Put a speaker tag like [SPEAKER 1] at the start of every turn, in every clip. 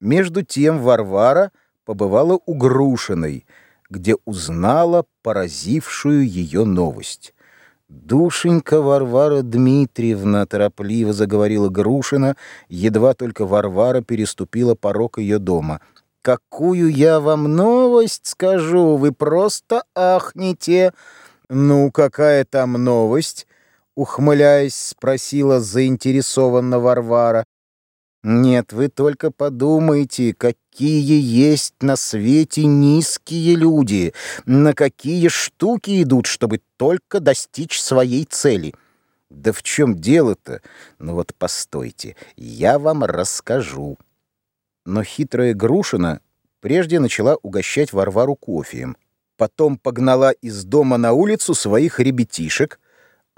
[SPEAKER 1] Между тем Варвара побывала у Грушиной, где узнала поразившую ее новость. «Душенька Варвара Дмитриевна», — торопливо заговорила Грушина, едва только Варвара переступила порог ее дома. «Какую я вам новость скажу, вы просто ахнете!» «Ну, какая там новость?» — ухмыляясь, спросила заинтересованно Варвара. Нет, вы только подумайте, какие есть на свете низкие люди, на какие штуки идут, чтобы только достичь своей цели. Да в чем дело-то? Ну вот постойте, я вам расскажу. Но хитрая Грушина прежде начала угощать Варвару кофеем, потом погнала из дома на улицу своих ребятишек,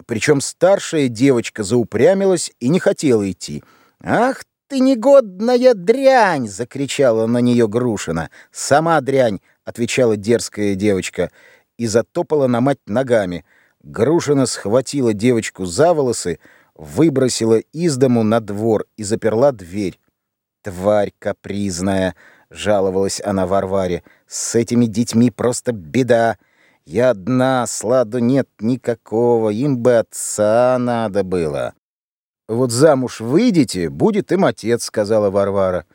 [SPEAKER 1] причем старшая девочка заупрямилась и не хотела идти. «Ах ты негодная дрянь!» — закричала на нее Грушина. «Сама дрянь!» — отвечала дерзкая девочка и затопала на мать ногами. Грушина схватила девочку за волосы, выбросила из дому на двор и заперла дверь. «Тварь капризная!» — жаловалась она Варваре. «С этими детьми просто беда! Я одна, сладу нет никакого, им бы отца надо было!» «Вот замуж выйдете, будет им отец», — сказала Варвара.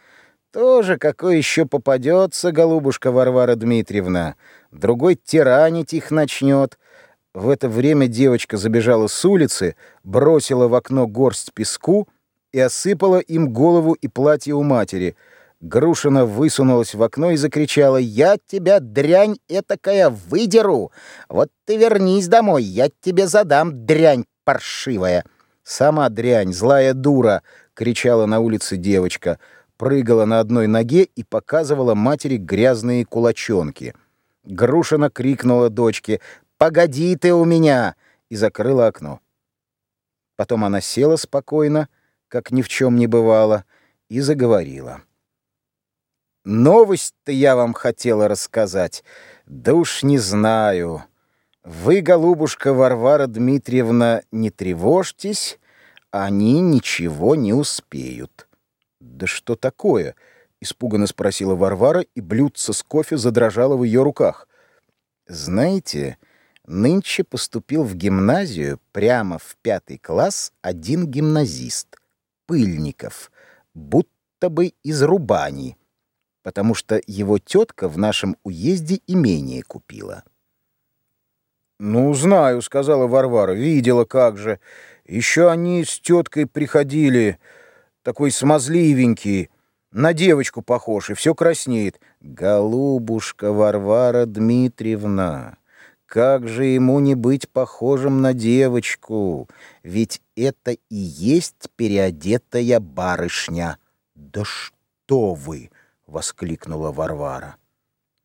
[SPEAKER 1] «Тоже какой еще попадется, голубушка Варвара Дмитриевна. Другой тиранить их начнет». В это время девочка забежала с улицы, бросила в окно горсть песку и осыпала им голову и платье у матери. Грушина высунулась в окно и закричала, «Я тебя, дрянь этакая, выдеру! Вот ты вернись домой, я тебе задам, дрянь паршивая!» «Сама дрянь, злая дура!» — кричала на улице девочка, прыгала на одной ноге и показывала матери грязные кулачонки. Грушина крикнула дочке «Погоди ты у меня!» и закрыла окно. Потом она села спокойно, как ни в чем не бывало, и заговорила. «Новость-то я вам хотела рассказать, да уж не знаю». Вы, голубушка Варвара Дмитриевна, не тревожьтесь, они ничего не успеют. Да что такое? испуганно спросила Варвара, и блюдце с кофе задрожало в ее руках. Знаете, нынче поступил в гимназию прямо в пятый класс один гимназист, Пыльников, будто бы из Рубани, потому что его тетка в нашем уезде имение купила. «Ну, знаю», — сказала Варвара, — «видела как же. Еще они с теткой приходили, такой смазливенький, на девочку похож, и все краснеет. Голубушка Варвара Дмитриевна, как же ему не быть похожим на девочку? Ведь это и есть переодетая барышня». «Да что вы!» — воскликнула Варвара.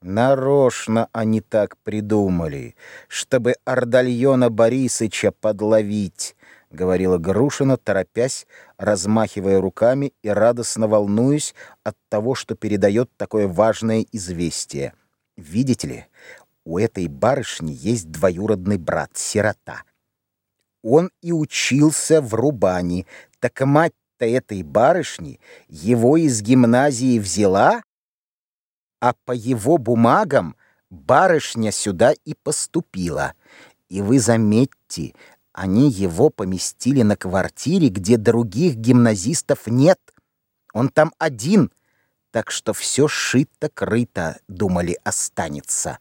[SPEAKER 1] Нарочно они так придумали, чтобы Ордальона Борисыча подловить, — говорила Грушина, торопясь, размахивая руками и радостно волнуясь от того, что передает такое важное известие. Видите ли, у этой барышни есть двоюродный брат, сирота. Он и учился в Рубани, так мать-то этой барышни его из гимназии взяла а по его бумагам барышня сюда и поступила. И вы заметьте, они его поместили на квартире, где других гимназистов нет. Он там один, так что все шито-крыто, думали, останется.